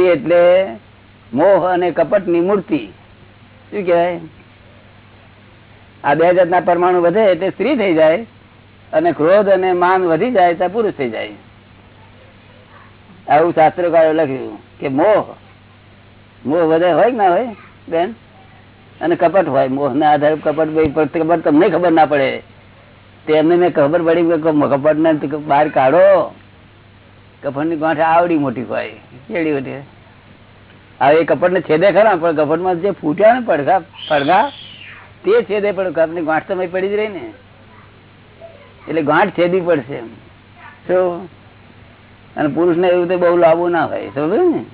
સ્ત્રી એટલે મોહ અને કપટની મૂર્તિ. શું કહેવાય? આ બે જાતના પરમાણુ વધે એટલે સ્ત્રી થઈ જાય અને ક્રોધ અને માન વધી જાય તો પુરુષ થઈ જાય. આવું શાસ્ત્રકારો લખ્યું કે મોહ મોહ વધે હોય ના હોય, બેન? અને કપટ હોય મોહ ના આધારે કપટ કપટ તમને ખબર ના પડે. તેમને મેં ખબર પડી કે કપટ ને બહાર કાઢો. કપટની ગાંઠ આવડી મોટી હોય. કેડી મોટી હવે એ કપડ ને છેદે ખરા, પણ કપટમાં જે ફૂટ્યા ને પડઘા પડઘા, તે છેદે પણ કપની ગાંઠ તો પડી જ રહી ને. એટલે ગાંઠ છેદવી પડશે એમ. શું? અને પુરુષ ને એવું તો બહુ લાવવું ના હોય સમજ ને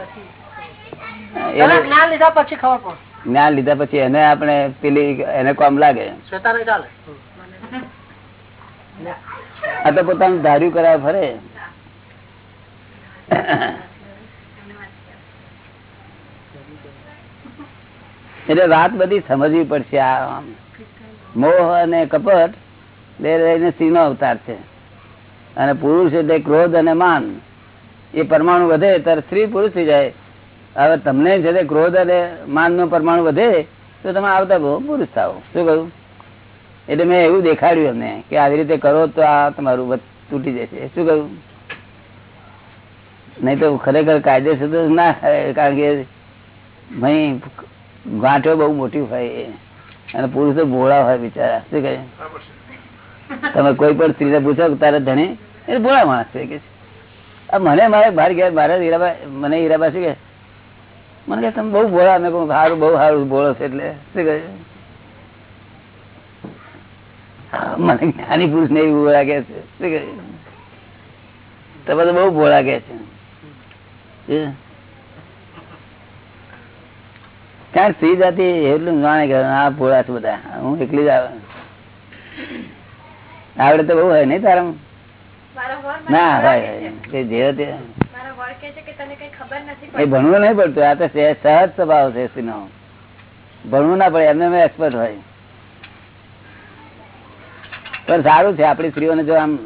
પેલા એને જ્ઞાન લીધા પછી ખબર પડે. જ્ઞાન લીધા પછી એને આપણે પેલી એને કામ લાગે. આ તો પોતાનું ધાર્યું કરાવે ફરે. એટલે વાત બધી સમજવી પડશે આ. મોહ અને કપટ બે રહીને સિંહનો અવતાર છે. અને પુરુષ એટલે ક્રોધ અને માન. એ પરમાણુ વધે ત્યારે સ્ત્રી પુરુષ થઈ જાય. હવે તમને જે ક્રોધ અને માન નો પરમાણુ વધે, તો તમે આવતા પુરુષ થાવ શું કહ્યું? એટલે મેં એવું દેખાડ્યું એમને કે આવી રીતે કરો તો આ તમારું તૂટી જશે. શું કહ્યું? નહીં તો ખરેખર કાયદેસર તો ના કારણ કે ભાઈ ગાંઠો બહુ મોટી હોય અને પુરુષ ભોળા હોય બિચારા. શું કહે? તમે કોઈ પણ સ્ત્રીને પૂછો તારે ધણી? એ ભોળા માણસ છે કે મને મારે બહાર ગયા, મારે હીરાબા, મને હીરાબા શું કે મને કે તમે બહુ બોલા મેં કહું સારું બહુ સારું બોલો છો એટલે. શું કહે મને જ્ઞાની પુરુષ ને એવું કે છે. શું કહે તમે તો બહુ બોલા કે છે. કારણ સ્ત્રી જાતિ એટલું જાણે કે આ ભોળા છે બધા. હું એકલી જ આવે. આવડે તો બહુ હોય નહીં તારા ના ભાઈ જે તે ભણવું નહીં પડતું આ તો સહજ સ્વભાવ છે ભણવું ના પડે એમને એક્સપર્ટ હોય. પણ સારું છે આપણી સ્ત્રીઓને જો આમ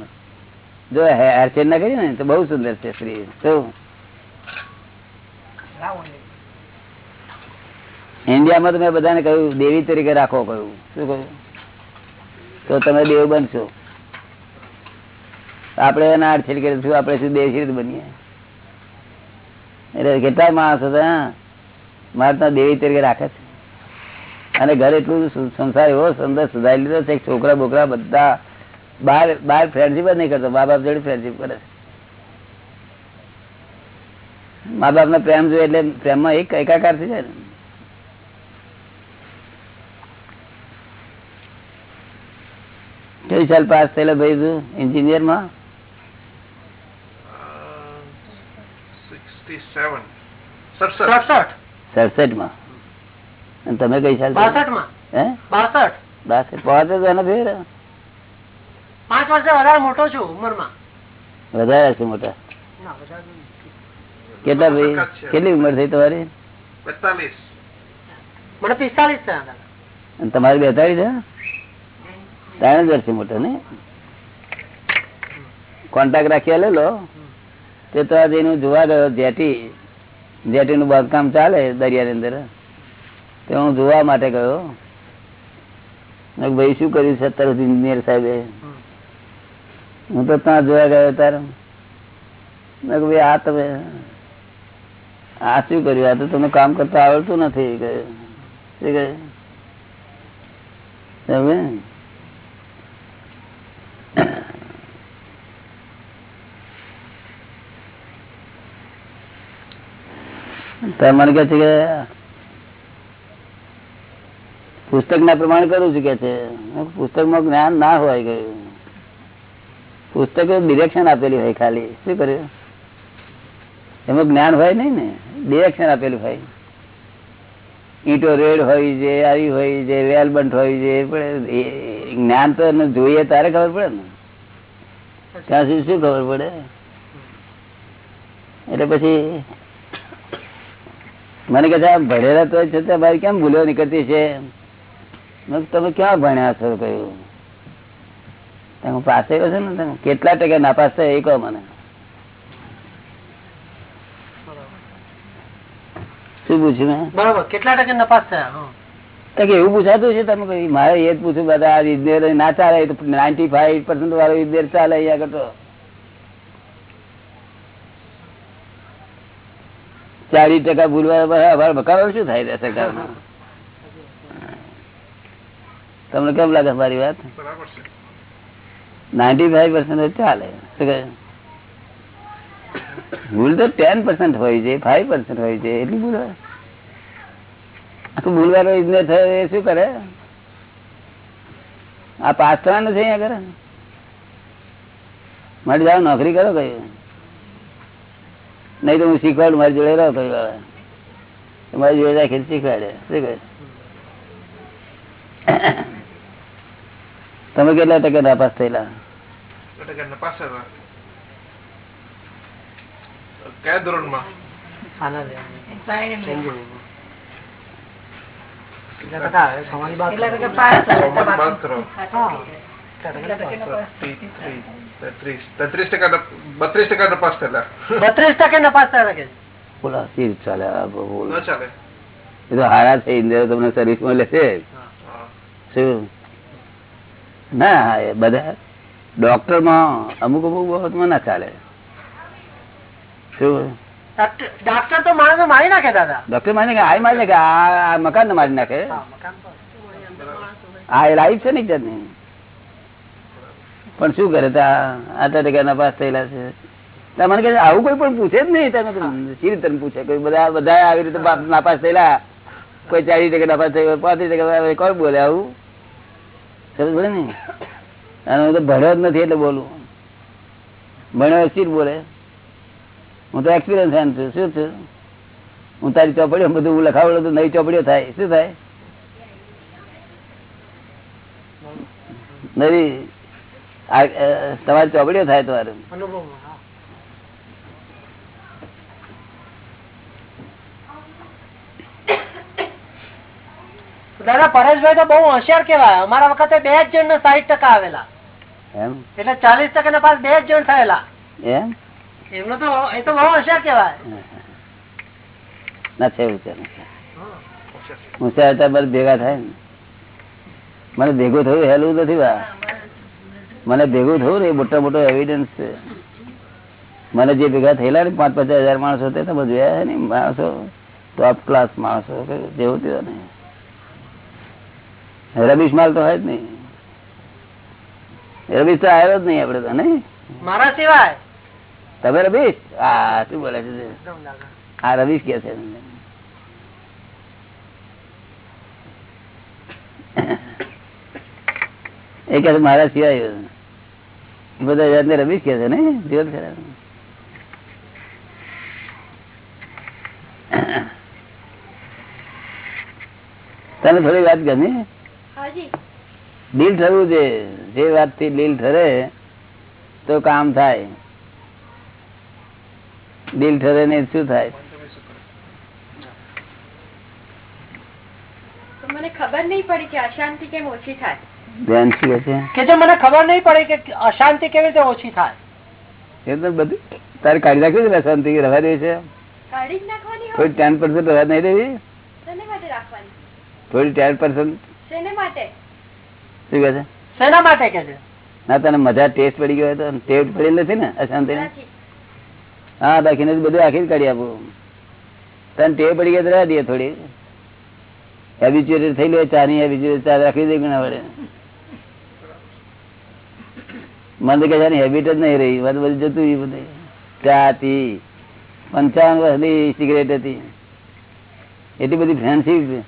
જો હેરચેર ના કરી ને તો બહુ સુંદર છે સ્ત્રી. શું? ઇન્ડિયામાં તો મેં બધાને કહ્યું દેવી તરીકે રાખો કહ્યું. શું કહ્યું? તો તમે દેવ બનશો. આપણે એના અડછેડ કરીશું આપણે શું દેવ બનીએ? એટલે કેટલાય માણસો મારે દેવી તરીકે રાખે છે. અને ઘર એટલું સંસાર એવો સુંદર સુધારી લીધો છે છોકરા બોકરા બધા બાર બાર ફ્રેન્ડશીપ જ નહીં કરતો, મા બાપ જોડે ફ્રેન્ડશીપ કરે છે. મા બાપ નો પ્રેમ જોઈએ એટલે પ્રેમમાં એક એકાકાર થઈ જાય ને. કઈ સાલ પાસ થયેલો ભાઈ તું સડસઠ. સડસઠ સડસઠમાં અને તમે કઈ સાલ બાસઠમાં હે? બાસઠ. બાસઠ. પહોંચે તો એને ફેર પાંચ વર્ષે વધારે મોટો છું ઉંમરમાં. વધારે હશે મોટા? ના, વધારે નહીં. કેટલા ભાઈ? ઉંમર થઈ તમારી? બેતાલીસ. મને પિસ્તાલીસ તમારે ત્રણ વર્ષે મોટો ને કોન્ટેક્ટ રાખી લે લો. તે તો આજે એનું જોવા ગયો જેટી, જેટીનું બાંધકામ ચાલે દરિયાની અંદર. તે હું જોવા માટે ગયો. ભાઈ, શું કર્યું છે અત્યાર ઇન્જિનિયર સાહેબે? હું તો ત્યાં જોવા ગયો તારે મેં ભાઈ, આ તમે, આ શું કર્યું? આ તો તમને કામ કરતા આવડતું નથી. કહ્યું શું કહ્યું સમજે ને? તો મને કે છે કે પુસ્તક ના પ્રમાણ કરું છું કે છે? પુસ્તકમાં જ્ઞાન ના હોય ગયું પુસ્તક ડિરેક્શન આપેલી હોય ખાલી. શું કર્યું? એમાં જ્ઞાન હોય નહીં ને? ડિરેક્શન આપેલું હોય. ઈંટો રેડ હોય છે, આવી હોય છે, વેલબંટ હોય છે, પણ જ્ઞાન તો એને જોઈએ તારે ખબર પડે ને? ત્યાં સુધી શું ખબર પડે? એટલે પછી મને કહે ભણેલા તો છતાં ભાઈ કેમ ભૂલો નીકળતી છે? તમે ક્યાં ભણ્યા છો? કહ્યું. તમે પાસ પાસે છો ને તમે? કેટલા ટકા નાપાસ થયો એ કહો મને. શું પૂછ્યું મેં? બરોબર કેટલા ટકા નપાસ થયા? એવું પૂછાતું છે તમે મારે એ જ પૂછ્યું બધા ઇજનેર ના ચાલે નાઇન્ટી ફાઈવ પર્સન્ટ વાળો ઇજનેર ચાલે અહીંયા આગળ ચાલીસ ટકા ભૂલવા બકારો શું થાય સરકાર તમને કેમ લાગે મારી વાત? નાઇન્ટી ફાઈવ પર્સન્ટ ચાલે. ભૂલ તો ટેન પર્સન્ટ હોય છે ફાઈવ પર્સન્ટ હોય છે એટલી ભૂલ હોય. આખું ભૂલવાનો ઇજનેર થયો એ શું કરે? આ પાસ થવાનું છે અહીંયા કરે મારે જાઓ નોકરી કરો કયું નહીં તો હું શીખવાડું મારી જોડે રહો હવે મારી જોડે રાખીને શીખવાડે. શું કહે? તમે કેટલા ટકા નાપાસ થયેલા? કેટલા ટકા આવે? તમારી વાત કરો. ધોરણમાં બાદ કરો. હા. કેટલા ટકા? તેત્રીસ તેત્રીસ ટકા નપ- બત્રીસ ટકા નપાસ થયેલા બત્રીસ ટકે નપાસ થયા કે બોલો સી ચાલે બોલો. ચાલે એ તો હારા છે ઇન્દિરા તમને સર્વિસ મળે છે શું ના એ બધા ડોક્ટરમાં અમુક અમુક બાબતમાં ના ચાલે શું ડાક્ટર ડાક્ટર તો માણસો મારી નાખે દાદા ડોક્ટર માને કે આ મારી નાખે આ મકાન ને મારી નાખે હા, આ એ લાઈફ છે ને જાતની પણ શું કરે? આટલા ટકા નપાસ થયેલા છે. મને કહે આવું કોઈ પણ પૂછે જ નહીં. તમે સી રીતે પૂછે? બધા બધા આવી રીતે નાપાસ થયેલા. કોઈ ચાલીસ ટકા નાપાસ થયો પાંત્રીસ ટકા કોણ બોલે આવું? સમજ બોલે ને? અને હું તો ભણ્યો જ નથી એટલે બોલું. ભણ્યો સી બોલે? હું તો એક્સપિરિયન્સ એમ છું. શું છું હું તારી ચોપડીઓ બધું લખાવડું તો નવી ચોપડીઓ થાય. શું થાય? નવી તમારી ચોપડીઓ થાય તમારે દાદા પરેશભાઈ તો બહુ હોશિયાર કેવાય અમારા વખતે બે જ જણ સાહીઠ ટકા આવેલા. એટલે ચાલીસ ટકા પાસ બે જ જણ થયેલા. એમ? એમનો તો એ તો બહુ હોશિયાર કેવાય ના છે હોશિયાર ભેગા થાય ને. મને ભેગું થયું હેલું નથી મને ભેગું થયું ને એ મોટો મોટો એવિડન્સ છે. મને જે ભેગા થયેલા ને પાંચ પચાસ હજાર માણસો તે તમે જોયા છે ને માણસો ટોપ ક્લાસ માણસો જેવું તેવું ને. રબીશ માલ તો હોય જ નહીં. રબીશ તો આવ્યો જ નહીં આપડે તો નહીં? મારા સિવાય? તમે રબીશ હા શું બોલે છે? આ રબીશ કે છે. એ કે મારા સિવાય બધા જાતને રવીશ કે છે ને? દિવસ ખરા. તને થોડી વાત ગમી? દિલ ઠરવું છે. જે વાતથી દિલ ઠરે તો કામ થાય. દિલ ઠરે ને શું થાય? મને ખબર નહીં પડી કે અશાંતિ કેમ ઓછી થાય. ધ્યાન શું છે કે જે મને ખબર નહીં પડી કે અશાંતિ કેવી રીતે ઓછી થાય. એ તો બધું તારે કાઢી નાખ્યું છે ને શાંતિ? દે છે? કાઢી જ નાખવાની હોય. થોડી ટેન પર્સન્ટ રવા નહીં દેવી? શેને માટે રાખવાની? થોડી ટેન પર્સન્ટ શું કહે છે? શેના માટે કે છે? ના તને મજા ટેસ્ટ પડી ગયો તો ટેસ્ટ પડી નથી ને અશાંતિ. હા બાકીને બધું આખી જ કાઢી આપું. તને ટેવ પડી ગયા તો રહેવા દે થોડી. હેબિચ્યુએટેડ થઈ લે ચા ની હેબિચ્યુએટેડ ચા રાખી દે કે ના વડે મને કે હેબિટ જ નહીં રહી. બધું બધું જતું રહ્યું બધું. ચા હતી. પંચાવન વર્ષની સિગરેટ હતી. એટલી બધી ફેન્સી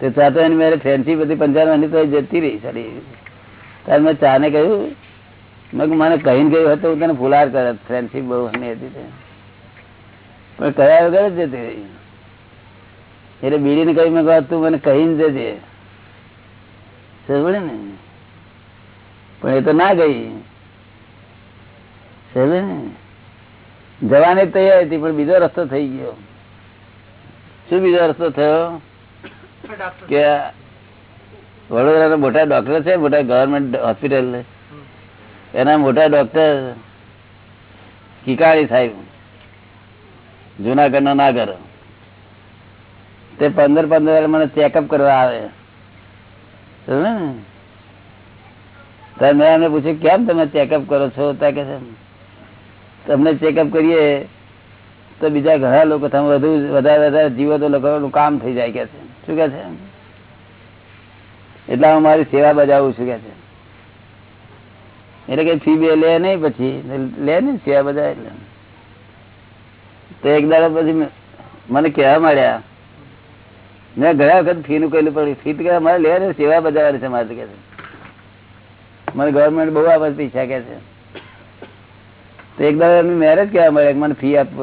તો ચા તો એની મારે ફેન્સી બધી પંચાવન વર્ષની તો જતી રહી સારી ત્યારે મેં ચા ને કહ્યું, મેં મને કહીને ગયું હતું હું તને ફુલાર કરે ફ્રેન્ડશીપ બહુ હની હતી. પણ કયા વગર જ જતી રહી. એટલે બીડીને કહ્યું, મેં કહ્યું તું મને કહીને જજે. સમજે ને? પણ એ તો ના ગઈ. જવાની તૈયાર હતી, પણ બીજો રસ્તો થઈ ગયો. શું બીજો રસ્તો થયો? કે વડોદરા મોટા ડોક્ટર છે, મોટા ગવર્મેન્ટ હોસ્પિટલ એના મોટા ડોક્ટર કિકાળી સાહેબ જુનાગઢ નો નાગર. તે પંદર પંદર મને ચેકઅપ કરવા આવે? ત્યારે મેં એમને પૂછ્યું, કેમ તમે ચેકઅપ કરો છો? ત્યાં કે તમને ચેકઅપ કરીએ તો બીજા ઘણા લોકો તમે વધુ, વધારે વધારે જીવો તો લોકોનું કામ થઈ જાય કે છે. શું કે છે? એટલે હું મારી સેવા બજાવું છું કે છે. એટલે કે ફી બે લે નહીં પછી. લે ને સેવા બજાવે એટલે. તો એક દાડો પછી મને કહેવા મળ્યા મેં ગયા વખત ફી નું કહેલું પડ્યું. ફી તો મારે લે સેવા બજાવવાની છે મારે કે છે. મને ગવર્મેન્ટ બહુ આપે પૈસા કે છે. તો એક દાદા એમની મેરેજ કહેવા મળે મને ફી આપવો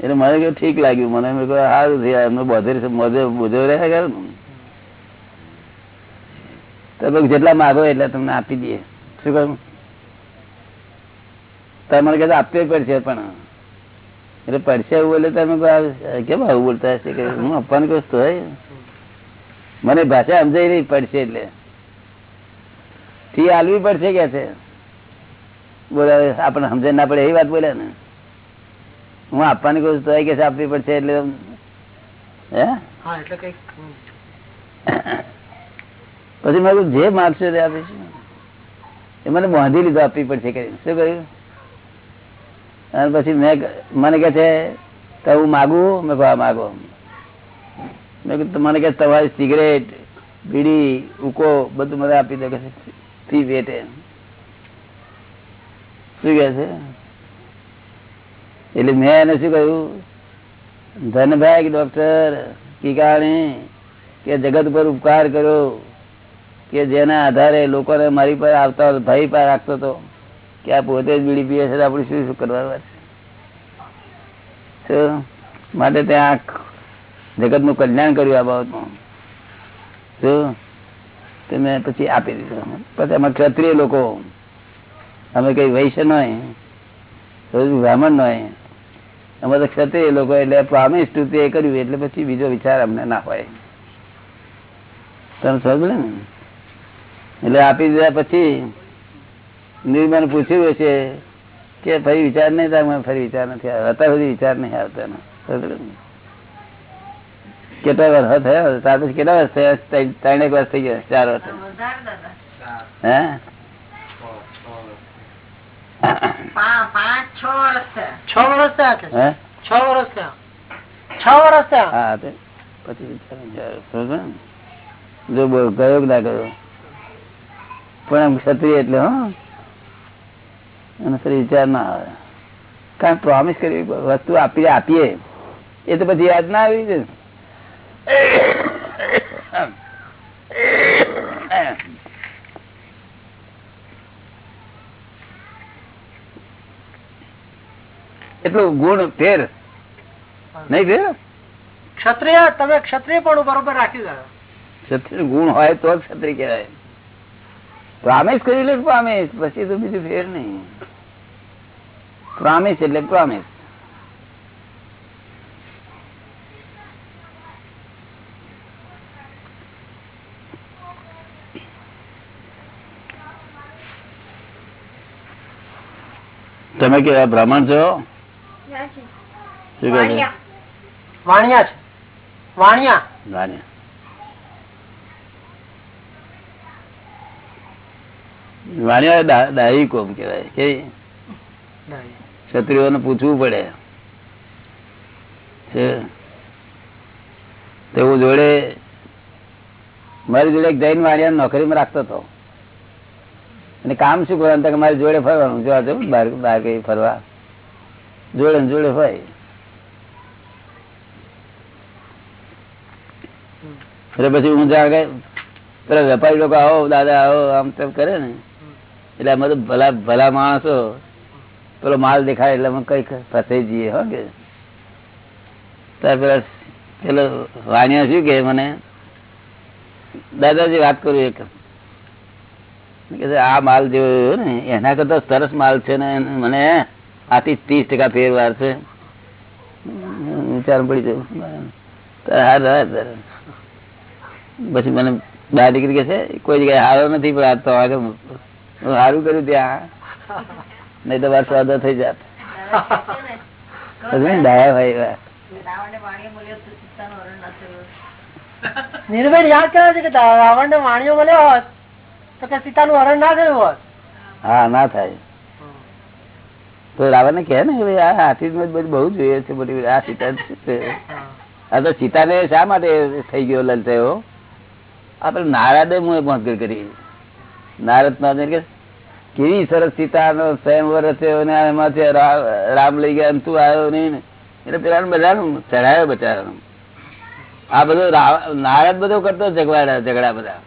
એટલે મને કહ્યું ઠીક લાગ્યું. મને એમ કહ્યું સારું થયા એમનો બોધે મોજે બોજો રહે કરે ને તો જેટલા માગો એટલા તમને આપી દઈએ. શું કહ્યું તમે મને કહેતા આપવી પડશે પણ. એટલે પડશે એવું બોલે તમે કેમ આવું બોલતા હશે કે હું આપવાનું કહું તો. મને ભાષા સમજાઈ રહી પડશે એટલે. ફી હાલવી પડશે કે છે? બોલે આપણે સમજણ ના પડે એવી વાત બોલે ને. હું આપવાની કહું તો કે આપવી પડશે એટલે હે? પછી મારું જે માગશો તે આપીશું. એ મને બાંધી લીધો આપવી પડશે કરીને શું કહ્યું? અને પછી મેં મને કે છે કે હું માગું મેં કહું હા માગો. મને કે તમારી સિગરેટ, બીડી, ઉકો બધું મને આપી દે કે ફી શું કે છે? એટલે મેં એને શું કહ્યું? ધનભાઈ ડોક્ટર કિકાણી, કે જગત પર ઉપકાર કર્યો કે જેના આધારે લોકોને મારી પર આવતા ભાઈ પર રાખતો હતો, કે આ પોતે જ બીડી પીએ છે આપણે શું શું કરવાનું માટે ત્યાં જગતનું કલ્યાણ કર્યું આ બાબતમાં તે મેં પછી આપી દીધું પછી અમે ક્ષત્રિય લોકો, અમે કઈ વૈશ્ય નય બ્રાહ્મણ નય, અમે તો ક્ષત્રિય લોકો એટલે પ્રોમિસ ટુ તે કર્યું, એટલે પછી બીજો વિચાર અમને ના હોય. તમે સમજ ને? એટલે આપી દીધા પછી નિર્માણ પૂછ્યું છે કે ફરી વિચાર નહીં થાય ફરી વિચાર નથી આવ્યો. અત્યાર સુધી વિચાર નહીં આવતો? કેટલા વર્ષ થયા ત્યાર પછી કેટલા વર્ષ થયા? ત્રણ- ત્રણેક વર્ષ થઈ ગયા ચાર વર્ષ હે? છ વર્ષ થયા. છ વર્ષ થયા છ વર્ષ થયા. છ વર્ષ થયા? હા પછી વિચાર નહીં આવ્યો. સમજ ને? જો બોલ ગયો કે ના ગયો? પણ આમ ક્ષત્રિય એટલે હો. અને ફરી વિચાર ના આવે. કારણ પ્રોમિસ કરી વસ્તુ આપી આપીએ. એ તો પછી યાદ ના આવી છે એટલો ગુણ ફેર. નહીં ફેર? ક્ષત્રિય તમે ક્ષત્રિય પણ બરોબર રાખી ગયા ક્ષત્રિય ગુણ હોય તો ક્ષત્રિય કહેવાય. પ્રામિસ કરી લે પ્રામિસ? પછી તો બીજું ફેર નહીં. પ્રામિસ એટલે પ્રોમિસ. તમે કેવા બ્રાહ્મણ છો. શું કહે છે વાણિયા. વાણિયા વાણિયા વાણિયા. વાણિયા કોમ કેવાય કે ક્ષત્રિયોને પૂછવું પડે છે તો જોડે મારી જોડે એક જૈન વાણિયા નોકરીમાં રાખતો હતો અને કામ શું કરવાનું? તો કે મારી જોડે ફરવાનું. જોવા જવું બહાર બહાર કઈ ફરવા. જોડે જોડે હોય એટલે પછી જ્યાં પેલા વેપારી લોકો આવો, દાદા આવો, આમ તેમ કરે ને. એટલે અમે તો ભલા ભલા માણસો. પેલો માલ દેખાય એટલે અમે કઈ ફસાઈ જઈએ, હો કે. ત્યાર પેલા પેલો વાણિયા શું કે મને? દાદાજી, વાત કરું એક. આ માલ જેવો ને, એના કરતા સરસ માલ છે ને મને આથી ત્રીસ ટકા ફેરવાર છે. પછી મને બહાર દીકરી કે છે, કોઈ જગ્યાએ હારો નથી, પણ આ તો આગળ સારું કર્યું ત્યાં. નહીં તો વાર સોદો થઈ જાત. ડાયા ભાઈ નિર્ભય યાદ કરે છે કે રાવણ ને વાણીઓ મળ્યો હોત. તો કે સીતાનું હરણ ના થયું હોત. હા ના થાય. તો રાવણ કહે ને ભાઈ આ હાથી બધું બહુ જોઈએ છે બધી આ સીતા છે. આ તો સીતાને શા માટે થઈ ગયો લલ થયો? આપણે નારદે મુએ પહોંચગઢ કરી. નારદ ના કે કેવી સરસ સીતાનો સ્વયંવર થયો ને એમાંથી રામ લઈ ગયા તું આવ્યો નહીં ને. એટલે પેલા બધાનું ચઢાયો બચારા આ બધો નારદ બધો કરતો ઝઘડા ઝઘડા બધા.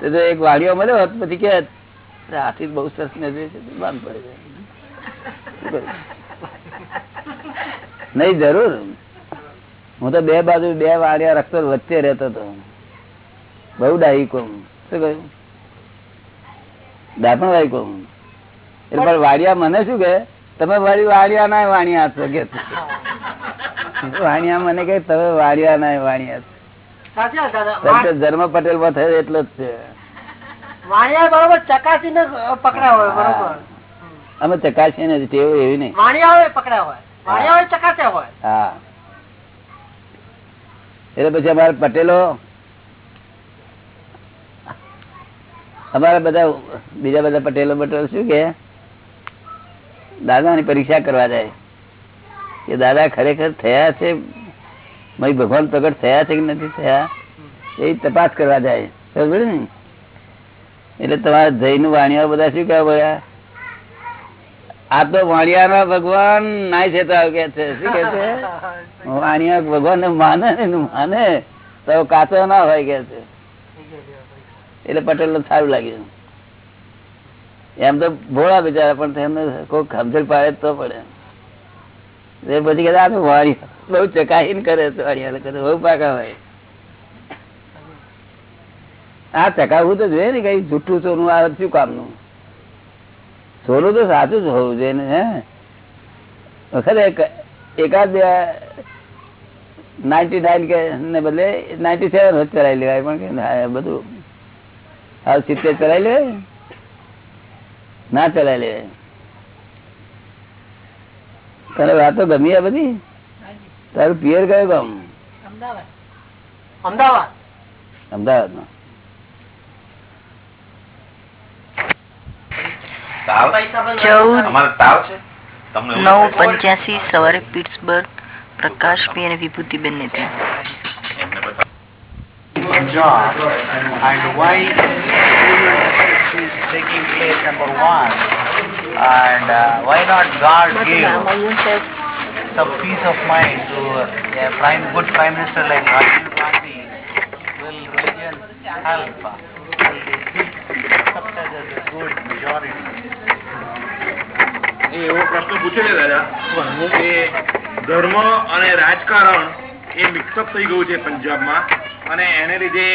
તો એક વાડીઓ મળ્યો પછી કે હાથી બહુ સરસ નજરે છે બંધ પડી જાય? નહીં, જરૂર. હું તો બે બાજુ, બે વાડિયા રખતો વચ્ચે રહેતો હતો. બહુ ડાયકો કોમ શું કહ્યું? દાપણ વાઈ કોમ એટલે પણ વાડિયા મને શું કે તમે વળી વાડિયા ના વાણિયા છો, કે વાણિયા મને કે તમે વાડિયા ના વાણિયા છો. ધર્મ પટેલમાં થયો એટલો જ છે. વાણિયા બરોબર ચકાસીને પકડ્યા હોય બરોબર. અમે ચકાસીએ નથી ટેવ એવી નહીં. વાણિયા હોય હોય. વાણિયા ચકાસ્યા હોય. હા. એટલે પછી અમારા પટેલો અમારા બધા બીજા બધા પટેલો પટેલ શું કે દાદાની પરીક્ષા કરવા જાય. કે દાદા ખરેખર થયા છે મય ભગવાન પ્રગટ થયા છે કે નથી થયા, એ તપાસ કરવા જાય. સમજ ને? એટલે તમારા જૈન વાણિયા બધા શું કહેવા પડ્યા આ તો વાણિયાના ભગવાન નાય છે તો કે છે. શું કે છે? વાણિયા ભગવાન માને ને માને, તો કાચો ના હોય કે છે. એટલે પટેલ સારું લાગ્યું. એમ તો ભોળા બિચારા, પણ તેમને કોઈ સમજણ પાડે તો પડે. એ પછી કે આ તો વાણિયા બહુ કરે તો કરે. બહુ પાકા હોય. આ ચકાવવું તો જોઈએ ને કઈ જુઠ્ઠું સોનું આ શું કામનું? સોનું તો સાચું જ હોવું જોઈએ ને, હે? વખત એક- એકાદ નાઇન્ટી નાઇન કે ને બદલે નાઇન્ટી સેવન જ ચલાવી લેવાય. પણ કે બધું હાલ સિત્તેર ચલાવી લેવાય? ના ચલાવી લેવાય. તને વાતો ગમી આ બધી? તારું પિયર કયો ગામ? અમદાવાદ. અમદાવાદ. એવું નવ? પંચ્યાસી સવારે પીટ્સબર્ગ પ્રકાશભાઈ અને વિભૂતિબેન ને ત્યાં and uh, why not God give some peace of mind to a prime good prime minister like Rajiv Gandhi will religion help will be accepted as a good majority એવો પ્રશ્ન પૂછે છે દાદા કે ધર્મ અને રાજકારણ એ મિક્સઅપ થઈ ગયું છે પંજાબમાં અને એને લીધે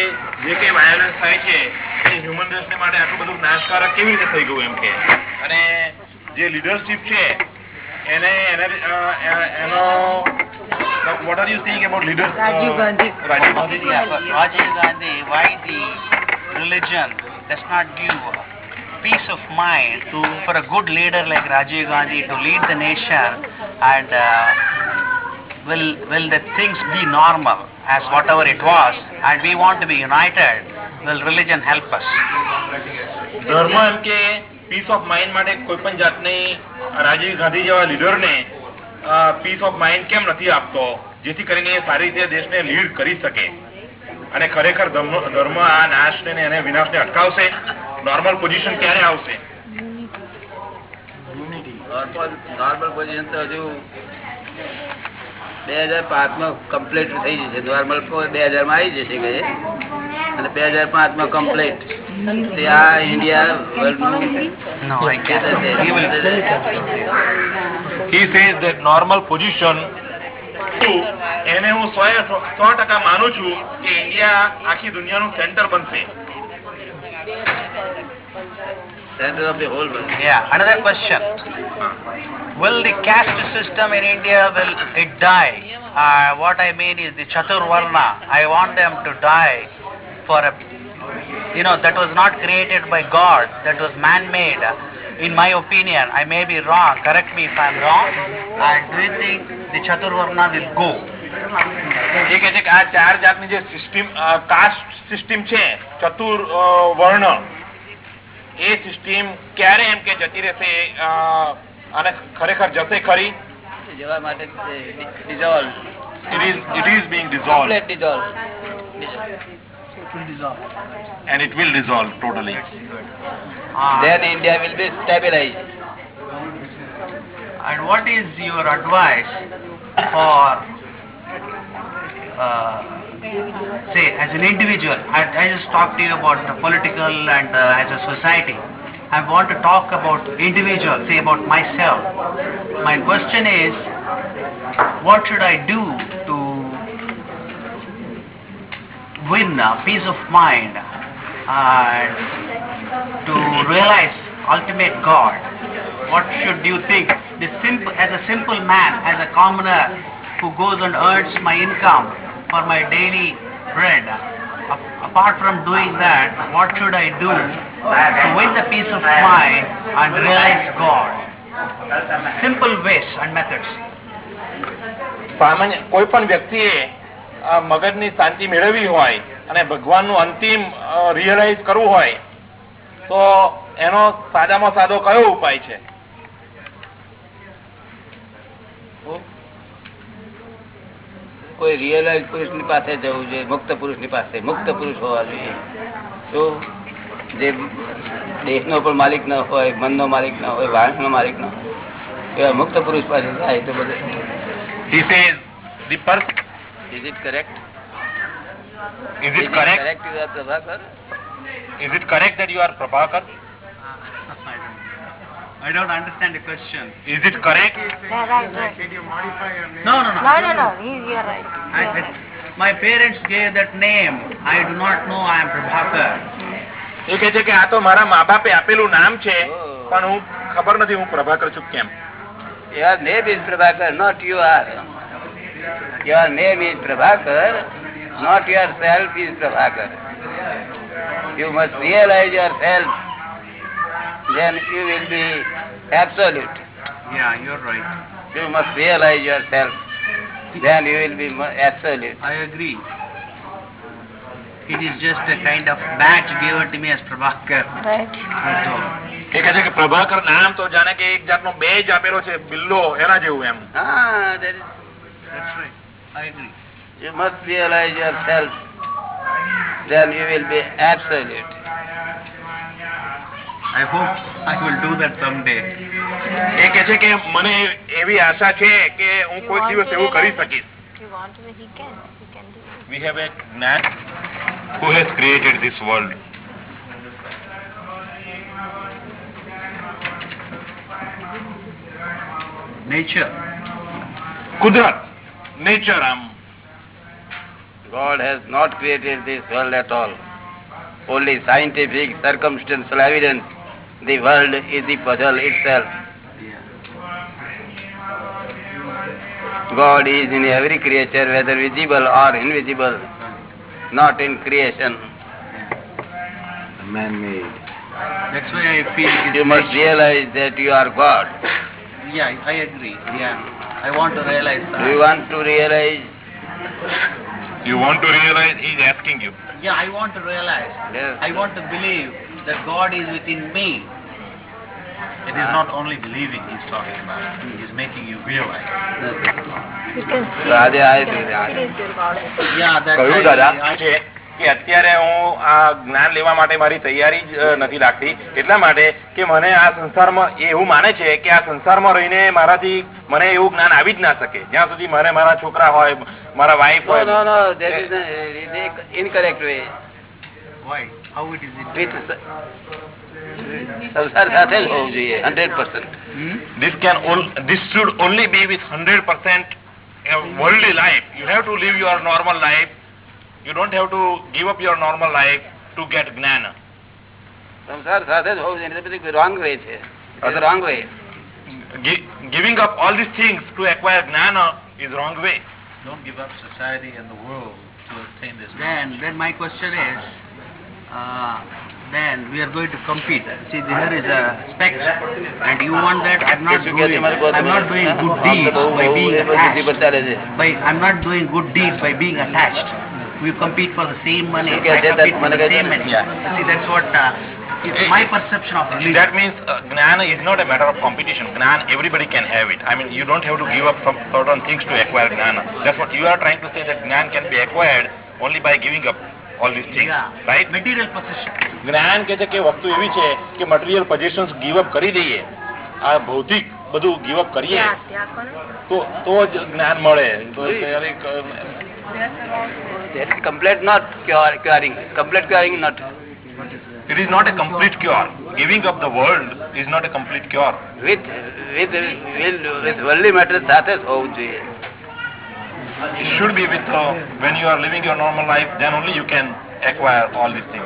જે કઈ વાયોલન્સ થાય છે એ હ્યુમન રેસ માટે આટલું બધું નાશકારક કેવી રીતે થઈ ગયું એમ કે અને જે લીડરશિપ છે એને એને એનો what are you saying about leader Rajiv Gandhi Rajiv Gandhi Rajiv Gandhi, why the religion does not give peace of mind to for a good leader like Rajiv Gandhi to lead the nation and uh, will will the things be normal as whatever it was and we want to be united will religion help us? ધર્મ એમ કે piece of mind માટે કોઈ પણ જાતની રાજીવ ગાંધી જેવા લીડરને piece of mind કેમ નથી આપતો? જેથી કરીને એ સારી રીતે દેશને લીડ કરી શકે. અને ખરેખર ધર્મ આ નાશને ને એને વિનાશને અટકાવશે. નોર્મલ પોઝિશન ક્યારે આવશે? નોર્મલ પોઝિશન તો હજુ બે હજાર પાંચમાં કમ્પ્લીટ થઈ જશે. નોર્મલ બે હજારમાં આવી જશે કે અને બે હજાર પાંચમાં કમ્પ્લીટ આ India world he says that normal position એને હું સો સો ટકા માનું છું કે ઇન્ડિયા આખી દુનિયાનું સેન્ટર બનશે. Centre of the whole world Yeah, another question. Will the caste system in India, will it die? Uh, what I mean is the Chaturvarna. I want them to die for a, you know, that was not created by God, that was man-made. In my opinion, I may be wrong, correct me if I'm wrong. And do you think the Chaturvarna will go? એ કે છે કે આ ચાર જાતની જે system cast system છે ચતુર અ, વર્ણ એ સિસ્ટમ ક્યારે એમ કે જતી રહેશે અને ખરેખર જશે ખરી? જવા માટે dissolve it is it is being dissolve complete dissolve and it will dissolve totally then India will be stabilized. And what is your advice for, uh, say, as an individual? I, I just talked to you about the political and uh, as a society. I want to talk about individual, say about myself. My question is, what should I do to win a peace of mind and to realize ultimate God? What should you think? The simple, as a simple man, as a commoner who goes and earns my income for my daily bread, apart from doing that, what should I do to win the peace of mind and realize God? Simple ways and methods. સામાન્ય કોઈ પણ વ્યક્તિએ મગજની શાંતિ મેળવવી હોય અને ભગવાનનું અંતિમ રિયલાઇઝ કરવું હોય તો એનો સાદામાં સાદો કયો ઉપાય છે કોઈ રિયલાઇઝ પુરુષની પાસે જવું જોઈએ મુક્ત પુરુષની પાસે મુક્ત પુરુષ હોવા જોઈએ તો જે દેશનો પણ માલિક ન હોય મનનો માલિક ન હોય વાહનનો માલિક ન હોય એવા મુક્ત પુરુષ પાસે જાય તો બધું the correct is it correct? Is it correct that you are Prabhakar? I don't understand the question. Is it correct? Yeah, right, right. Did you modify your name? No, no, no. No, no, no. You, are right. I, right. my parents gave that name. I do not know I am Prabhakar. એ કહે છે કે આ તો મારા મા બાપે આપેલું નામ છે પણ હું ખબર નથી હું પ્રભાકર છું કેમ your name is Prabhakar not you are your name is Prabhakar not your self is Prabhakar you must realise your yourself, then you will be absolute. Yeah, you're right. You must realize yourself, then you will be absolute. I agree. It is just a kind of badge given to me as Prabhakar. Right. That's all. એ કહે છે કે પ્રભાકર નામ તો જાણે કે એક જાતનો બેજ આપેલો છે બિલ્લો એના જેવું એમ Ah, that is, That's right. I agree. you must realize yourself, then you will be absolute. I hope I will do that someday. એ કહે છે કે મને એવી આશા છે કે હું કોઈક દિવસ એવું કરી શકીશ. We have a જ્ઞાન who has created this world. Nature. કુદરત નેચર આમ God has not created this world at all. Only scientific, circumstantial evidence. The world is the puzzle itself. God is in every creature, whether visible or invisible, not in creation. Man-made. That's why I feel You must realize that you are God. Yeah, I agree. Yeah, I want to realize that. Do you want to realize? You want to realize he is asking you. Yeah, I want to realize. Yes. I want to believe that God is within me. It is not only believing he's talking about. He's making you realize. અત્યારે હું આ જ્ઞાન લેવા માટે મારી તૈયારી જ નથી લાગતી એટલા માટે કે મને આ સંસારમાં એવું માને છે કે આ સંસારમાં રહીને મારાથી મને એવું જ્ઞાન આવી જ ના શકે. જ્યાં સુધી મારે મારા છોકરા હોય મારા વાઈફ હોય. no, no, that is the incorrect way. Why? How it is it? With સ- સંસાર સાથે જ હોવું જોઈએ hundred percent Hmm? this can on- this should only be with 100% worldly life you have to live your normal life you don't have to give up your normal life to get જ્ઞાન સંસાર સાથે જ હોવું જોઈએ બધી wrong way છે wrong way Gi- giving up all these things to acquire jnana is wrong way Don't give up society and the world to obtain this. Then, then my question is, Ah, uh, then we are going to compete. See, there is a specs, and you want that. I'm not doing. I'm not doing good deeds by being attached. By I'm not doing good deeds by being attached. We compete for the same money. I compete for the same money. See, that's what. Uh, it's my perception of religion. That means uh, Gnana is not a matter of competition. Gnana, everybody can have it. I mean, you don't have to give up some certain things to acquire Gnana. That's what you are trying to say, that Gnana can be acquired only by giving up all these things Yeah. right Material possession. જ્ઞાન કે છે કે વસ્તુ એવી છે કે material positions give up કરી દઈએ આ ભૌતિક બધું ગીવ અપ કરીએ તો તો જ જ્ઞાન મળે complete not cure, curing. Complete curing not. it is not a complete cure giving up the world is not a complete cure With with with, with worldly matters સાથે જ હોવું જોઈએ it should be with uh, when you are living your normal life then only you can acquire all these things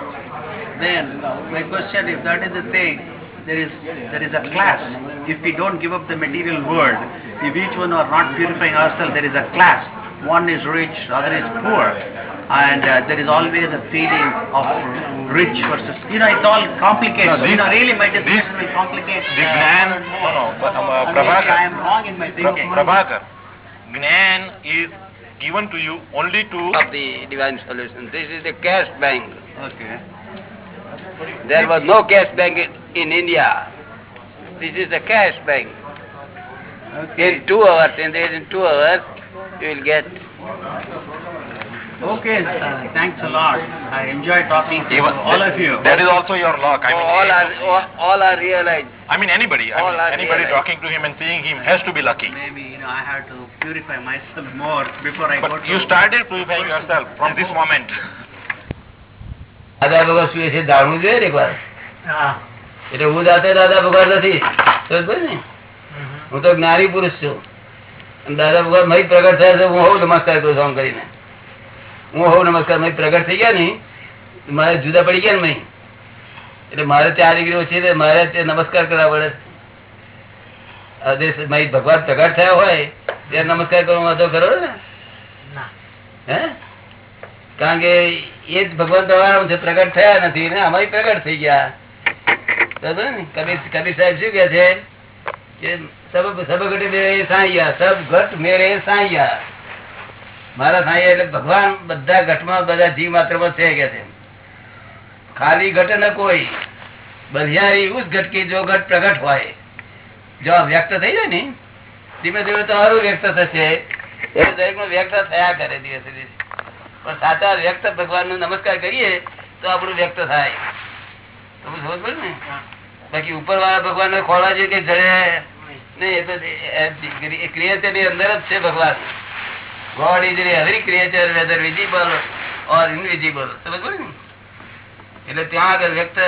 Then my question, if that is the thing, there is there is a class. If we don't give up the material world, if each one are not purifying ourselves, there is a class. One is rich, other is poor, and uh, there is always a feeling of rich versus. You know, it's all complicated. No, this- you know, really, my this- discussion will complicate. the uh, Gnan, no, no, but, um, uh, And maybe Prabhakar. I am wrong in my thinking. Prabhakar, Gnan is given to you only to of the divine solution. This is the cash bank. Okay. There was no cash bank in, in India. This is the cash bank. Okay. In two hours, in, the, in two hours, you will get. Okay. Uh, thanks a lot. I enjoy talking to Even- all of you. That is also your luck. I mean, all are all, all are realized. I mean anybody. I all mean, anybody realized. talking to him and seeing him has to be lucky. Maybe you know I have to purify myself more before I go But to. you started purifying yourself from this moment. દાદા ભગવાન શું છે જાણવું જોઈએ ને એકવાર? એટલે હું જાતે દાદા ભગવાન નથી. ને. હું તો જ્ઞાની પુરુષ છું. દાદા ભગવાન મહી પ્રગટ થયા છે હું હોઉં નમસ્કાર કરું છું કરીને. હું હોઉં નમસ્કાર મહી પ્રગટ થઈ ગયા ને મારે જુદા પડી ગયા ને મહી એટલે મારે ત્યાં ડિગ્રી ઓછી છે મારે ત્યાં નમસ્કાર કરવા પડે અરે મહી ભગવાન પ્રગટ થયા હોય ત્યારે નમસ્કાર કરવાનો વાંધો કરો ને? હે? કારણ કે એ જ ભગવાન તમારા છે પ્રગટ થયા નથી ને અમારી પ્રગટ થઈ ગયા. કબીર સાહેબ શું કે છે? કે સબ સબ ઘટ મેરે સાંયા સબ ઘટ મેરે સાંયા. મારા સાંયા એટલે ભગવાન બધા ઘટમાં બધા જીવ માત્રમાં છે કે છે. ખાલી ઘટ ન કોઈ બલિયારી ઉસ ઘટકી જો ઘટ પ્રગટ હોય. જો વ્યક્ત થઈ જાય ને ધીમે ધીમે તમારું વ્યક્ત થશે. એ દરેકનું વ્યક્ત થયા કરે દિવસે દિવસે. પણ સાચા વ્યક્ત ભગવાન નો નમસ્કાર કરીએ તો આપણું વ્યક્ત થાય. તમે ને? બાકી ઉપર વાળા ભગવાન ને ખોળવા જોઈએ કે જડે નહીં, એ તો ક્રિએચરની અંદર જ છે ભગવાન. God is every creature whether visible or invisible સમજ ને? એટલે ત્યાં આગળ વ્યક્ત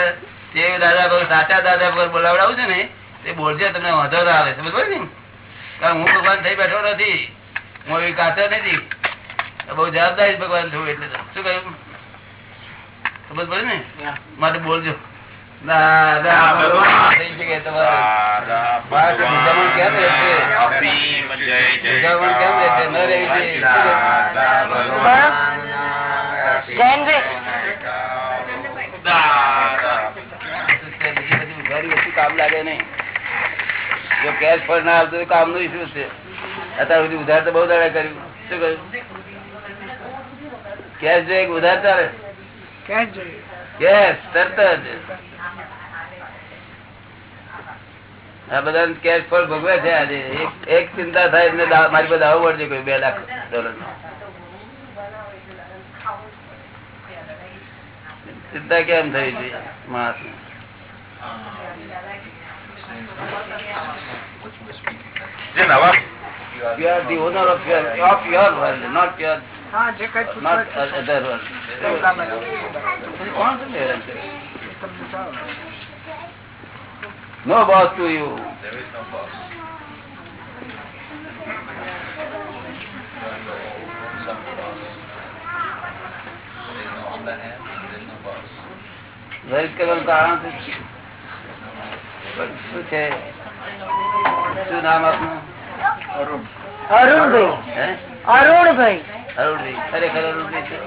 તે દાદા સાચા દાદા ભગવાન બોલાવડાવું છે ને, તે બોલશે તમને વાંધો આવે. સમજ ને? કારણ હું ભગવાન થઈ બેઠો નથી? હું એવી કાચો નથી. બહુ જવાબદારી ભગવાન થયું એટલે શું કહ્યું? ખબર પડે ને? માટે બોલજો. દાદા ભગવાન થઈ શકે તમારે. કેમ રહે છે નિજામણ કેમ રહે છે. ન રહેવી જોઈએ કામ લાગે નહીં? જો કેશ ફળ ના આવતું કામનું શું છે? અત્યાર સુધી ઉધાર તો બહુ દાડા કર્યું. શું કર્યું? કેશ જોઈએ ઉધાર ચાલે? કેશ તરત જ. આ બધા કેશ ફળ ભોગવે છે આજે. એક- એક ચિંતા થાય એટલે મારી પાસે આવું પડશે કોઈ બે લાખ ડોલર ચિંતા કેમ થઈ છે? માણસ જે નવા You are the owner of your, of your world, not your, not other world. કોણ છે હેરાન કરે? No boss to you. There is no boss. Some boss. There is no on the hand, there is no boss. Work કરવાનું કારણ શું? શું છે શું નામ આપનું? અરુણભાઈ અરુણભાઈ. અરુણભાઈ ખરેખર અરુણભાઈ છે?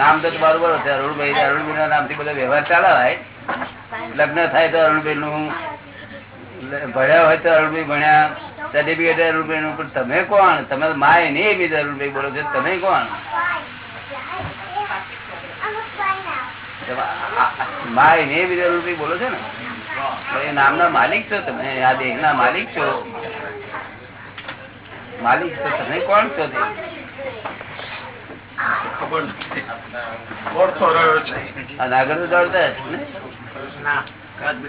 નામ તો બરોબર છે. અરુણભાઈ અરુણભાઈ ના નામથી બધો વ્યવહાર ચાલે લગ્ન થાય તો અરુણભાઈ નું ભણ્યા હોય તો અરુણભાઈ ભણ્યા. સર્ટિફિકેટ અરુણભાઈ નું પણ તમે કોણ? તમે માય ને બીજા અરુણભાઈ બોલો છો. તમે કોણ? માય ને બીજા બોલો છો ને એ નામના માલિક છો તમે આ દેહ ના માલિક છો માલિક છો તમે કોણ છો તે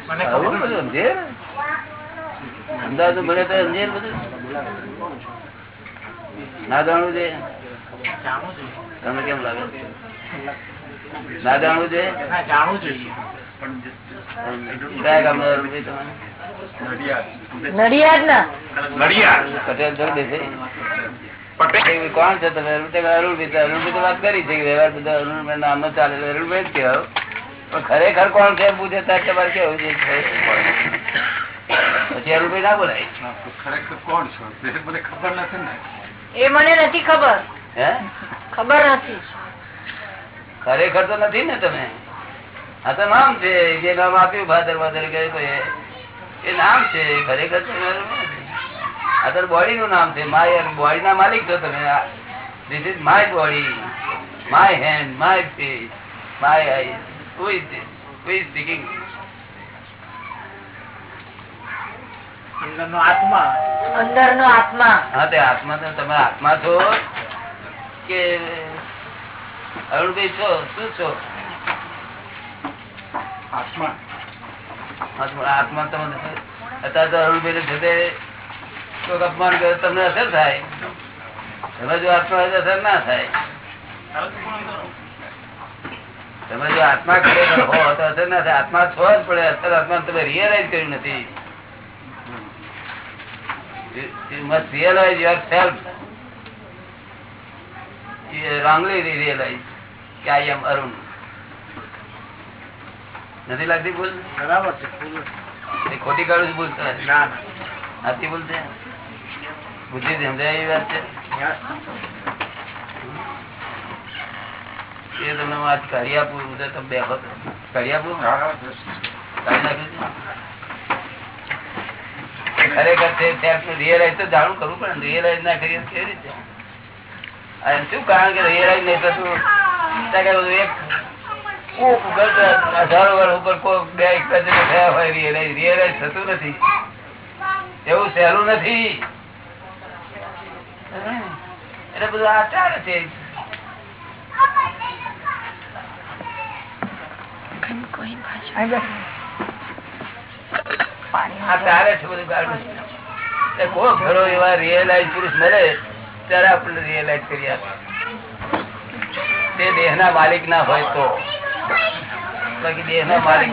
મને અમદાવાદ ભલે તો ના જાણવું છે તમને કેમ લાગે ના જાણવું છે કયા ગામના અરુણભાઈ તમે? નડિયાદ. ના? નડિયાદ. પટેલ થોડી દેશે પટેલ. એ કોણ છે તમે? અરુણભાઈ વાત કરી છે વ્યવહાર બધા અરુણભાઈ નામ નો ચાલે અરુણભાઈ જ કહેવાય. પણ ખરેખર કોણ છે પૂછે ત્યારે તમારે કેવું છે? પછી અરુણભાઈ ના બોલાય. ખરેખર કોણ છો? મને ખબર નથી ને. એ મને નથી ખબર. હે? ખબર નથી. ખરેખર તો નથી ને તમે? આ તો નામ છે જે નામ આપ્યું ભાદર ભાદર ગયું એ નામ છે ખરેખર તો આ તો બોડી નું નામ છે માય બોડી ના માલિક છો તમે. This is my body my hand my face my eyes who is this who is speaking અંદર નો આત્મા. હા તે આત્મા તમે આત્મા છો કે અરુણભાઈ છો? શું છો? આત્મા. આત્મા તમને અત્યારે તો અરુણભાઈ જતે કોઈક અપમાન કરે તમને અસર થાય? તમે જો આત્મા અસર ના થાય. તમે જો આત્મા ખરેખર હો તો અસર ના થાય. આત્મા છો જ પડે અસર આત્મા તમે રિયલાઇઝ કર્યું નથી. You must realize yourself. You wrongly realize. કે અરુણ. નથી લાગતી ભૂલ? બરાબર છે ખોટી કાઢું છું ભૂલ કરે ના ના. સાચી ભૂલ છે બુદ્ધિ સમજાય વાત છે? એ તમને હું આજ આપું તો તમે બે. કરી આપું? કાઢી નાખ્યું ખરેખર તે જાણવું કરવું ને રિયલાઇઝ ના કરીએ કેવી રીતે? આ શું કારણ કે રિયલાઇઝ નહીં થતું ત્યાં કે બધું એક કોક હજારો વર્ષ ઉપર કોક બે એક થયા હોય રિયલાઇઝ રિયલાઇઝ થતું નથી. એવું સહેલું નથી. એટલે બધું આ છે. આ ચાલે છે બધું એ ઘરો એવા રિયલાઇઝ પુરુષ મળે ત્યારે આપણે રિયલાઈઝ કરી તે દેહ ના માલિક ના હોય તો. બાકી દેહ ના માલિક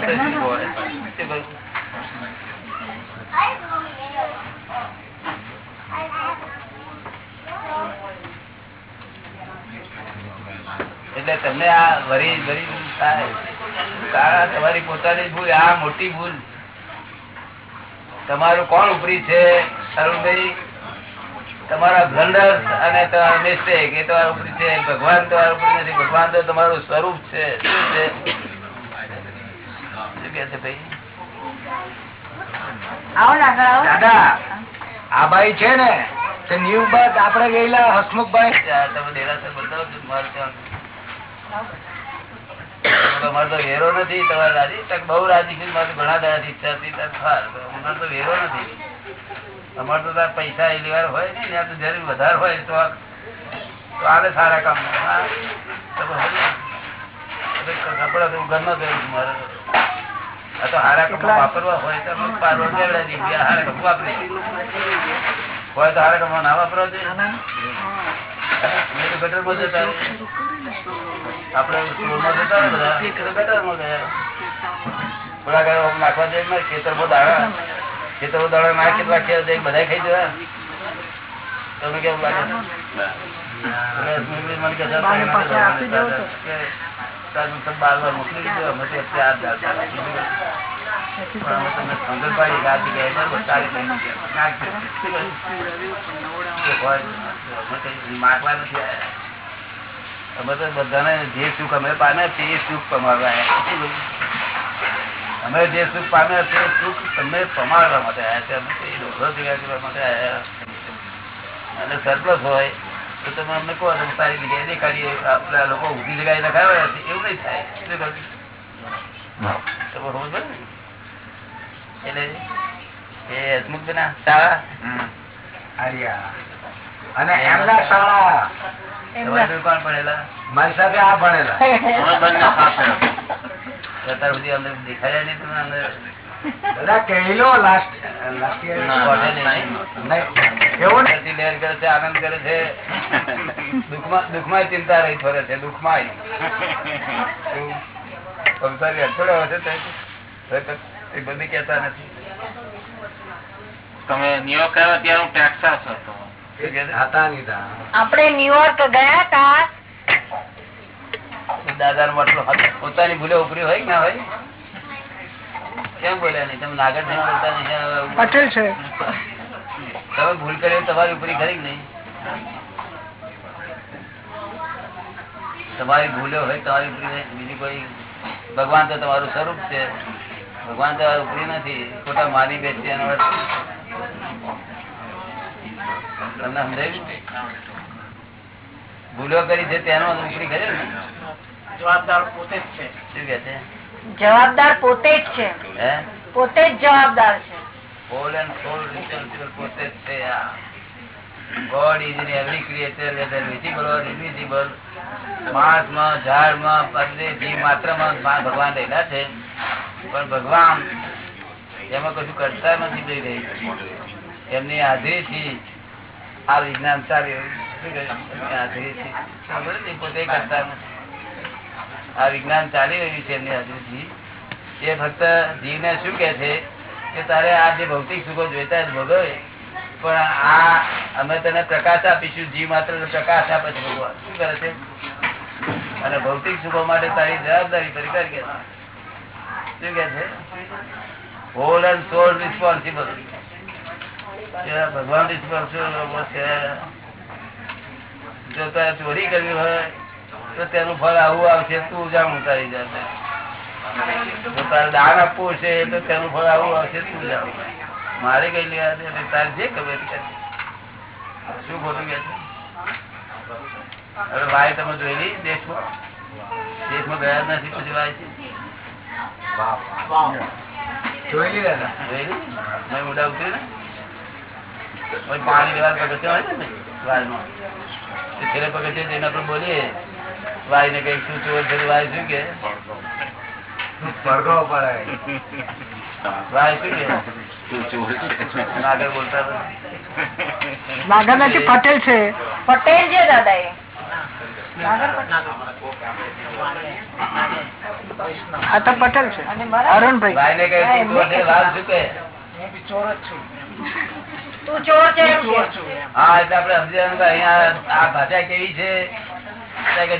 એટલે તમને આ વરી વરી થાય? કારણ તમારી પોતાની ભૂલ, આ મોટી ભૂલ. તમારું કોણ ઉપરી છે? અરુણભાઈ? તમારા બ્લન્ડર અને તમારા મિસ્ટેક એ તમારા ઉપર છે ભગવાન તમારા ઉપર નથી ભગવાન તો તમારું સ્વરૂપ છે. શું છે? શું કે છે ભાઈ? દાદા આ ભાઈ છે ને તે ન્યુ બર્થ આપડે ગયેલા હસમુખભાઈ ત્યાં તમે દેરાસર બતાવો છો મારે ત્યાં તમારે તો વેરો નથી તમારે રાજી? તક બહુ રાજી છે મારે ઘણા દાદા ઈચ્છા હતી તો વેરો નથી. અમારે તો તાર પૈસા એ લેવા હોય ને ત્યાં તો જરૂર વધારે હોય તો આલે સારા કામ. કપડા તો ઘરનો પહેરું મારે. આ તો હારા કપડા વાપરવા હોય તો પારવા દેવડા દઈએ હારા કપડા વાપરીએ. હોય તો હારા કપડા ના વાપરવા જોઈએ. જતા આપડે જતા બધા. તો ગયા થોડા ઘણા નાખવા દે ખેતર ખેતરમાં દાણા. ખેતરમાં દાણા ના કેટલા ખેર દે બધા ખાઈ જવા. તમને કેવું લાગે? અમે તો બધાને જે સુખ અમે પામે તે સુખ કહ્યું? અમે જે સુખ પામ્યા છે સુખ તમને પમાડવા માટે આવ્યા છે. અમે દોષો ભેગા કરવા માટે આવ્યા અને સરપ્લસ હોય તો તમે અમને કહો તમે સારી જગ્યાએ દેખાડીએ આપણા લોકો ઊંધી જગ્યાએ નખાવ્યા છે એવું નહીં થાય. શું કહ્યું? તમે પડે ને? એટલે એ હસમુખભાઈના શાળા? આર્યા. અને એમના શાળા. કોણ ભણેલા? મારી સાથે આ ભણેલા. અત્યાર સુધી અમને દેખાયા નહીં તમે અંદર બધા કહેલો લાસ્ટ લાસ્ટ કોઠે નહીં. એવું ને ધરતી લહેર કરે છે આનંદ કરે છે. દુઃખમાં દુઃખમાં ચિંતા રહી ફરે છે દુઃખમાં. સંસારી અઠવાડિયા હશે એ બધી કહેતા નથી. તમે ન્યુયોર્ક આવ્યા ત્યારે હું ટેક્સાસ હતો. આપણે ન્યુયોર્ક ગયા હતા દાદા માટલો પોતાની ભૂલે ઉપરી હોય ના હોય? કેમ બોલ્યા નહીં? તમે નાગર નહીં બોલતા નહીં પટેલ છે. તમે ભૂલ કરી તમારી ઉપરી ખરી નહીં? તમારી ભૂલો હોય તમારી ઉપરી બીજી કોઈ ભગવાન તો તમારું સ્વરૂપ છે. ભગવાન તો ઉપરી નથી. ખોટા માની બેસી એનો તમને સમજાયું? ભૂલો કરી છે તેનો ઉપરી ખરી ને જવાબદાર પોતે જ છે. શું કે છે? જવાબદાર પોતે જ છે. પોતે જ જવાબદાર છે. હોલ એન્ડ સોલ રિસ્પોન્સિબલ પોતે જ છે આ. God is in every creature, whether visible or invisible. માણસમાં, ઝાડમાં, પદે, જીવ માત્રમાં ભગવાન રહેલા છે. પણ ભગવાન એમાં કશું કરતા નથી થઈ રહી. એમની હાજરીથી આ વિજ્ઞાન ચાલ્યું. હાજરીથી? પોતે કરતા નથી. આ વિજ્ઞાન ચાલી રહ્યું છે એમની હજુથી. એ ફક્ત જીવને શું કે છે કે તારે આ જે ભૌતિક સુખો જોઈતા જ ભોગવે, પણ આ અમે તને પ્રકાશ આપીશું, જીવ માત્ર પ્રકાશ આપે છે ભગવાન. શું કરે છે? અને ભૌતિક સુખો માટે તારી જવાબદારી કરી કરી કે શું કે છે? હોલ એન્ડ સોલ રિસ્પોન્સિબલ ભગવાન રિસ્પોન્સિબલ છે. જો તારે ચોરી કરવી હોય તો તેનું ફળ આવું આવશે તું ઉજામ ઉતારી જશે તો તારે દાન આપવું છે તો તેનું ફળ આવું આવશે તું જાણ મારે કઈ લેવા દે તારે જે ખબર શું ખોટું કે છે? હવે વાય તમે જોયેલી દેશમાં. દેશમાં ગયા નથી પછી વાય છે. જોઈ લીધા હતા. જોયેલી મેં મોઢા ઉતરી ને. પાણી લેવા પગથિયાં હોય ને વારમાં છેલ્લે પગથિયે જઈને આપણે બોલીએ વાય ને કઈ શું ચોર છે વાય શું કે? પડઘો પડે. વાય શું કે? નાગર બોલતા નાગર નથી પટેલ છે. પટેલ છે દાદા એ આ તો પટેલ છે. અરુણભાઈ. તું ચોર છે. વાય તું ચોર છે હા એટલે આપડે સમજવાનું અહીંયા આ ભાષા કેવી છે?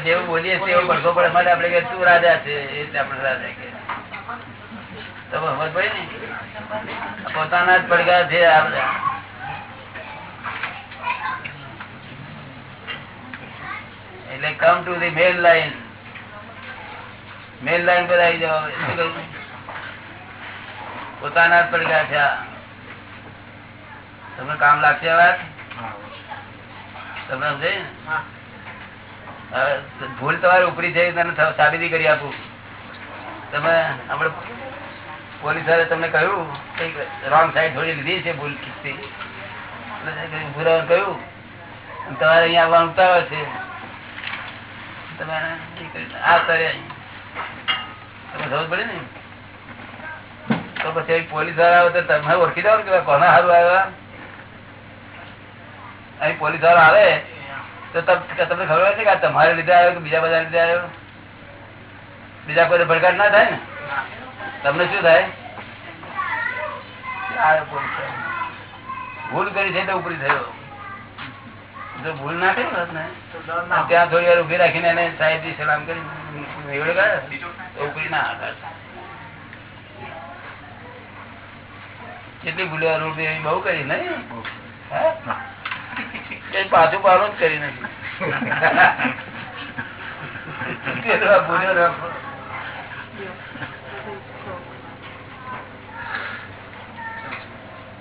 જેવું બોલીએ છીએ એવો પડખો પડે. માટે આપડે કે તું રાજા છે એટલે આપડે રાજા કે તમે સમજ પડે ને? પોતાના જ પડઘા છે આપડા એટલે come to the mail line mail line પર આવી જાવ પોતાના જ પડઘા છે તમને કામ લાગશે વાત? તમને સમજાય ને? ભૂલ તમારે ઉપરી જઈ તને સાબિતી કરી આપું. તમે આપણે પોલીસ તમને કહ્યું રોંગ સાઈડ થોડી લીધી છે ભૂલ કિસ્તી ઉભું રહેવાનું કહ્યું. તમારે અહીંયા આવવાનું ઉતાવળ છે. તમે સમજ પડે ને? તો પછી પોલીસવાળા આવે તો તમે ઓળખી જાઓ ને કોના સારું આવ્યા? અહીં પોલીસવાળા આવે તો તમને ખબર હોય છે કે તમારે લીધે આવ્યો કે બીજા બધા લીધે આવ્યો? બીજા કોઈ ભડકાટ ના થાય ને? તમને શું થાય. ભૂલ કરી છે તો ઉપરી થયો. જો ભૂલ ના કરી ને. ત્યાં થોડી વાર ઊભી રાખીને એને સાહેબ સલામ કરી ઉપરી ના કેટલી ભૂલો રૂપી બહુ કરી નહીં? હે? કઈ પાછું પાડું જ કરી નથી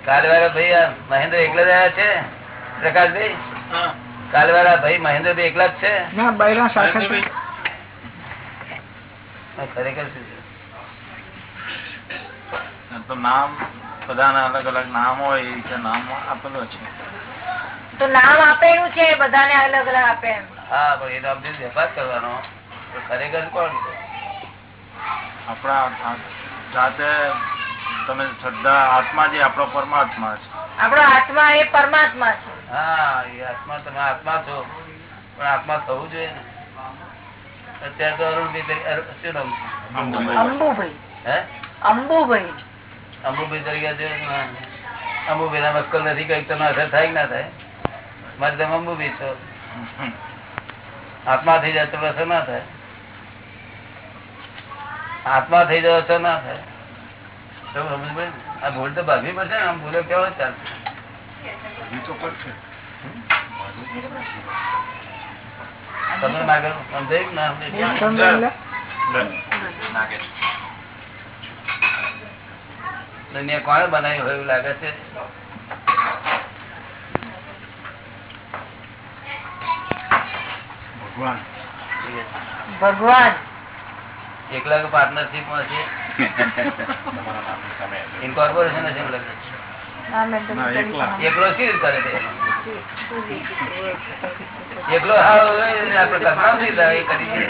ભાઈ મહેન્દ્ર એકલા જ આવ્યા છે? પ્રકાશભાઈ? ભાઈ મહેન્દ્રભાઈ એકલા જ છે. ખરેખર શું તો નામ બધાના અલગ અલગ નામ હોય એ રીતે નામ આપેલો છે. તો નામ આપેલું છે બધાને અલગ અલગ આપે એમ. હા પણ એનો આપણે વેપાર કરવાનો ખરેખર કોણ છે? આપણા જાતે તમે શ્રદ્ધા આત્મા જે આપણો પરમાત્મા છે. આપણો આત્મા એ પરમાત્મા છે. હા એ આત્મા તમે આત્મા છો. પણ આત્મા થવું જોઈએ ને. અત્યારે તો અરુણભાઈ તરીકે- શું નામ અંબુભાઈ. હે? અંબુભાઈ. અંબુભાઈ તરીકે અંબુભાઈ ના મસ્કલ નથી કંઈક તમને અસર થાય કે ના થાય? મારે તમે છો. આત્મા થઈ જાય તો અસર ના થાય. આત્મા થઈ જાય અસર ના થાય. તો સમજ પડે આ ભૂલ તો ભાગવી પડશે ને આમ ભૂલો કેવો ચાલશે? તમે નાગર સમજાયું ના? દુનિયા કોણે બનાવી હોય એવું લાગે છે? ભગવાન. એકલા કે પાર્ટનરશીપમાં છે. ઇન્કોર્પોરેશન છે. એકલા. એકલો. શી કરે છે એકલો નથી કરી છે.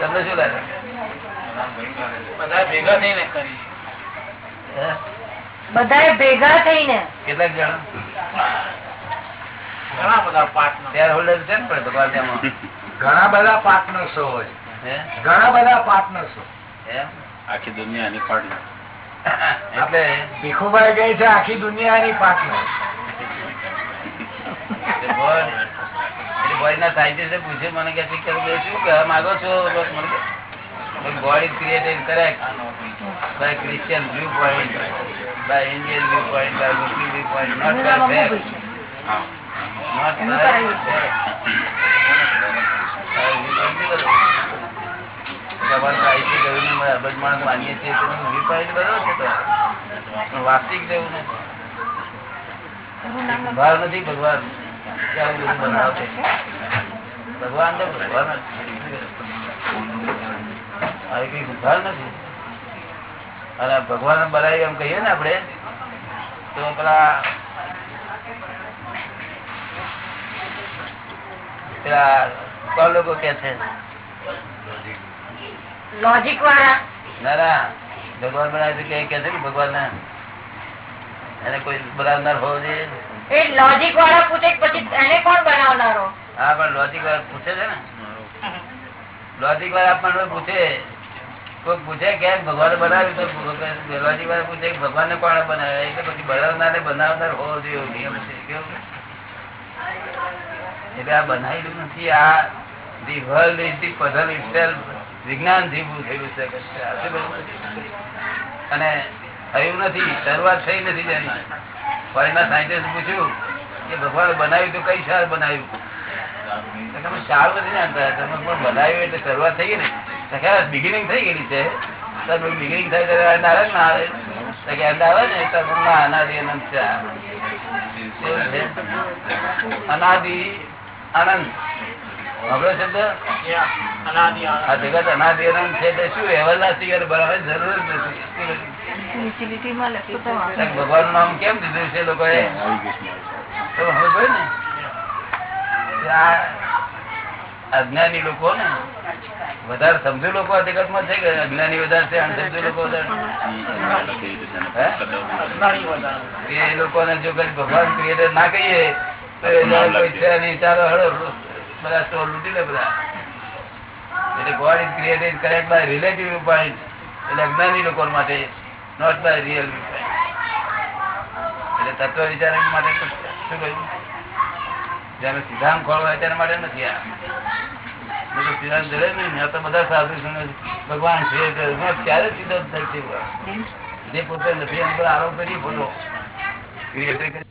તમને શું લાગે? બધા ભેગા થઈને કરી. હે? ભેગા થઈને. કેટલાક જણા? ઘણા બધા પાર્ટનર શેર હોલ્ડર છે ને પણ ભગવાન તેમાં? ઘણા બધા પાર્ટનર્સો હોય. ઘણા બધા પાર્ટનર્સો? આખી દુનિયાની પાર્ટનર એટલે ભીખુભાઈ કહે છે આખી દુનિયાની પાર્ટનર બોડી ના પૂછ્યું મને કે શું કહેવા માંગો છો? God is created correct by Christian viewpoint by Indian viewpoint by Muslim viewpoint not by માનીએ છીએ વાસ્તવિક જેવું નથી ભાવ નથી ભગવાન? ભગવાન તો ભગવાન. આવી કઈ ઉદ્ધાર નથી અને ભગવાન બનાવી એમ કહીએ ને આપડે તો પેલા પેલા કોણ લોકો કે છે? લોજિક વાળા. ના ના. ભગવાન બનાવે કે કે છે ને ભગવાન ને. એને કોઈ બનાવનાર હોવો જોઈએ. એ લોજિક વાળા પૂછે પછી એને કોણ બનાવનારો? હા પણ લોજિક વાળા પૂછે છે ને. લોજિક વાળા આપણને પૂછે. કોઈ પૂછે કે ભગવાન બનાવ્યું તો લોજિક વાળા પૂછે ભગવાન ને કોણ બનાવ્યા? એટલે પછી બનાવનાર બનાવનાર હોવો જોઈએ. નિયમ છે. કેવું એટલે આ બનાવેલું નથી, આ the world is the puzzle itself. વિજ્ઞાન ઉભું થયેલું છે? અને થયું નથી, શરૂઆત થઈ નથી તેની. ફોરેનના સાયન્ટિસ્ટ પૂછ્યું કે ભગવાન બનાવ્યું તો કઈ સાર બનાવ્યું? તમે સારું નથી જાણતા, તમે પણ બનાવ્યું એટલે શરૂઆત થઈ ગઈ ને. બિગિનિંગ થઈ ગયેલી છે. તમે બિગિનિંગ થાય ત્યારે અંદાજ ના આવે. કે end આવે ને, તો અનાદિ અનંત છે. અનાદિ. અનંત આપણો શબ્દ? આ જગત અનાદિ અનંત છે એટલે શું? everlasting એટલે બનાવવાની જરૂર નથી. યુટિલિટીમાં લખ્યું તો ભગવાન નામ કેમ દીધું છે લોકોએ? તો હવે ને? આ અજ્ઞાની લોકો ને વધારે સમજુ લોકો આ જગતમાં છે કે અજ્ઞાની વધારે છે અણસમજુ લોકો વધારે? એ લોકોને જો કઈ ભગવાન ક્રિએટર ના કહીએ બધા સ્ટોર લૂટી લે બધા. એટલે God is created correct by relative point એટલે અજ્ઞાની લોકો માટે નોટ બાય રિયલ એટલે તત્વ વિચારક માટે શું કહ્યું? જેને સિદ્ધાંત ખોળવા તેના માટે નથી આ. સિદ્ધાંત જડે નહીં. આ તો બધા સાધુ ભગવાન છે. તે એમાં ક્યારે સિદ્ધાંત જે પોતે નથી એમ પર આરોપ કરી બોલો. ક્રિએટર કરી